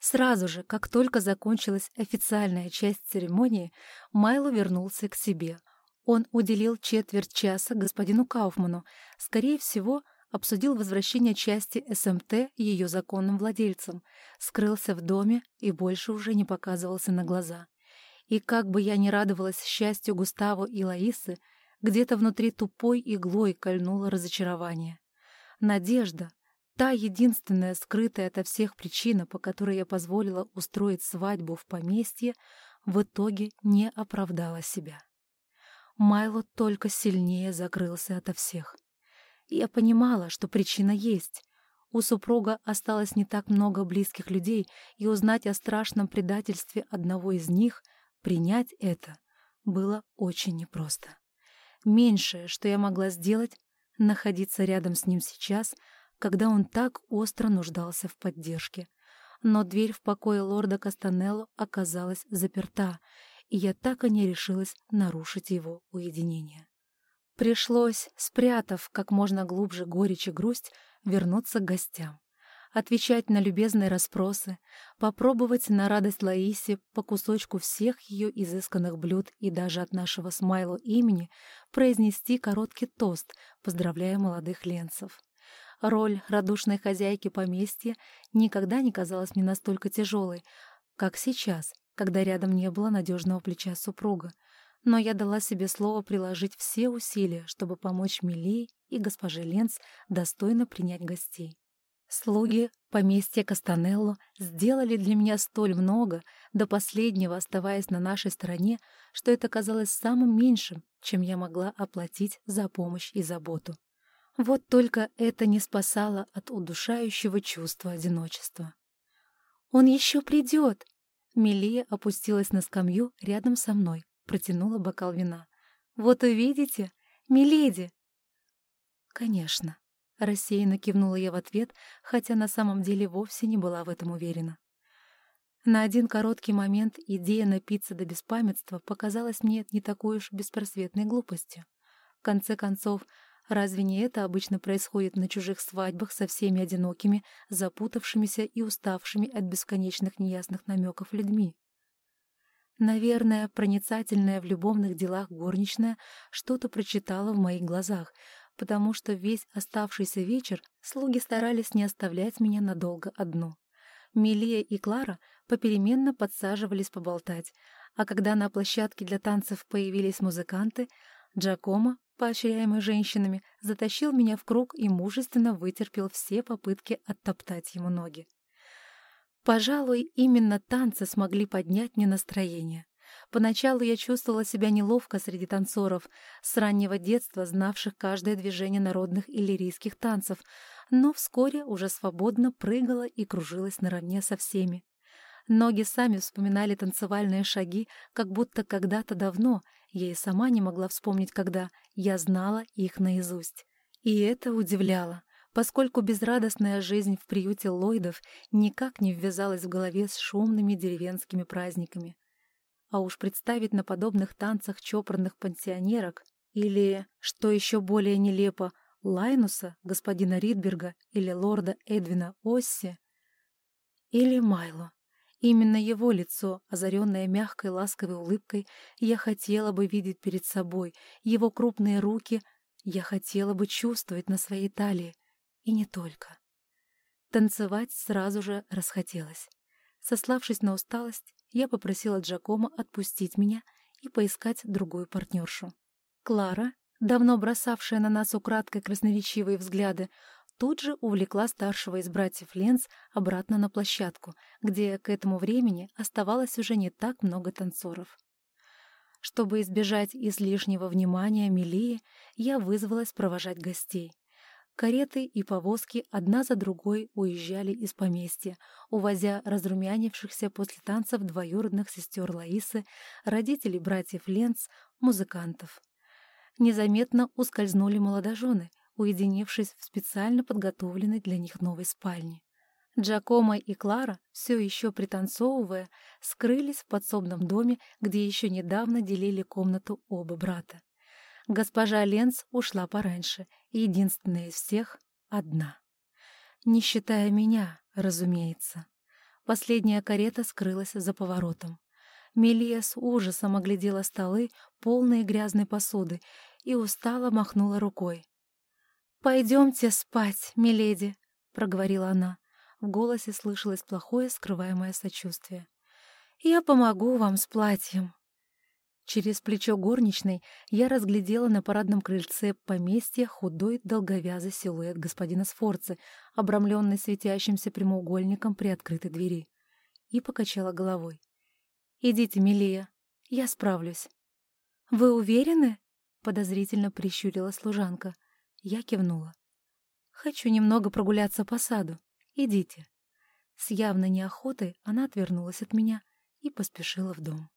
Сразу же, как только закончилась официальная часть церемонии, Майло вернулся к себе. Он уделил четверть часа господину Кауфману, скорее всего, обсудил возвращение части СМТ ее законным владельцам, скрылся в доме и больше уже не показывался на глаза. И как бы я ни радовалась счастью Густаву и Лаисы, где-то внутри тупой иглой кольнуло разочарование. Надежда, та единственная скрытая ото всех причина, по которой я позволила устроить свадьбу в поместье, в итоге не оправдала себя. Майло только сильнее закрылся ото всех. Я понимала, что причина есть. У супруга осталось не так много близких людей, и узнать о страшном предательстве одного из них, принять это, было очень непросто. Меньшее, что я могла сделать, находиться рядом с ним сейчас, когда он так остро нуждался в поддержке. Но дверь в покое лорда Кастанелло оказалась заперта, и я так и не решилась нарушить его уединение. Пришлось, спрятав как можно глубже горечь и грусть, вернуться к гостям. Отвечать на любезные расспросы, попробовать на радость Лаисе по кусочку всех ее изысканных блюд и даже от нашего смайлу имени произнести короткий тост, поздравляя молодых ленцев. Роль радушной хозяйки поместья никогда не казалась мне настолько тяжелой, как сейчас, когда рядом не было надежного плеча супруга, но я дала себе слово приложить все усилия, чтобы помочь Милей и госпоже Ленц достойно принять гостей. Слуги поместья Кастанелло сделали для меня столь много, до последнего оставаясь на нашей стороне, что это казалось самым меньшим, чем я могла оплатить за помощь и заботу. Вот только это не спасало от удушающего чувства одиночества. «Он еще придет!» Милия опустилась на скамью рядом со мной, протянула бокал вина. «Вот увидите, миледи!» «Конечно», — рассеянно кивнула я в ответ, хотя на самом деле вовсе не была в этом уверена. На один короткий момент идея напиться до беспамятства показалась мне не такой уж беспросветной глупостью. В конце концов, разве не это обычно происходит на чужих свадьбах со всеми одинокими, запутавшимися и уставшими от бесконечных неясных намеков людьми? Наверное, проницательная в любовных делах горничная что-то прочитала в моих глазах, потому что весь оставшийся вечер слуги старались не оставлять меня надолго одну. Милия и Клара попеременно подсаживались поболтать, а когда на площадке для танцев появились музыканты, Джакомо, поощряемый женщинами, затащил меня в круг и мужественно вытерпел все попытки оттоптать ему ноги. Пожалуй, именно танцы смогли поднять мне настроение. Поначалу я чувствовала себя неловко среди танцоров, с раннего детства знавших каждое движение народных и лирийских танцев, но вскоре уже свободно прыгала и кружилась наравне со всеми. Ноги сами вспоминали танцевальные шаги, как будто когда-то давно, я и сама не могла вспомнить когда, я знала их наизусть. И это удивляло поскольку безрадостная жизнь в приюте Ллойдов никак не ввязалась в голове с шумными деревенскими праздниками. А уж представить на подобных танцах чопорных пансионерок или, что еще более нелепо, Лайнуса, господина Ридберга или лорда Эдвина Осси, или Майло. Именно его лицо, озаренное мягкой ласковой улыбкой, я хотела бы видеть перед собой, его крупные руки я хотела бы чувствовать на своей талии, и не только. Танцевать сразу же расхотелось. Сославшись на усталость, я попросила Джакома отпустить меня и поискать другую партнершу. Клара, давно бросавшая на нас украдкой красноречивые взгляды, тут же увлекла старшего из братьев Ленц обратно на площадку, где к этому времени оставалось уже не так много танцоров. Чтобы избежать излишнего внимания Милии, я вызвалась провожать гостей. Кареты и повозки одна за другой уезжали из поместья, увозя разрумянившихся после танцев двоюродных сестер Лаисы, родителей братьев Ленц, музыкантов. Незаметно ускользнули молодожены, уединившись в специально подготовленной для них новой спальне. Джакомо и Клара, все еще пританцовывая, скрылись в подсобном доме, где еще недавно делили комнату оба брата. Госпожа Ленц ушла пораньше, единственная из всех — одна. Не считая меня, разумеется. Последняя карета скрылась за поворотом. Мелия с ужасом оглядела столы, полные грязной посуды, и устало махнула рукой. «Пойдемте спать, миледи», — проговорила она. В голосе слышалось плохое скрываемое сочувствие. «Я помогу вам с платьем». Через плечо горничной я разглядела на парадном крыльце поместья худой долговязый силуэт господина Сфорцы, обрамленный светящимся прямоугольником при открытой двери, и покачала головой. «Идите, Милия, я справлюсь». «Вы уверены?» — подозрительно прищурила служанка. Я кивнула. «Хочу немного прогуляться по саду. Идите». С явной неохотой она отвернулась от меня и поспешила в дом.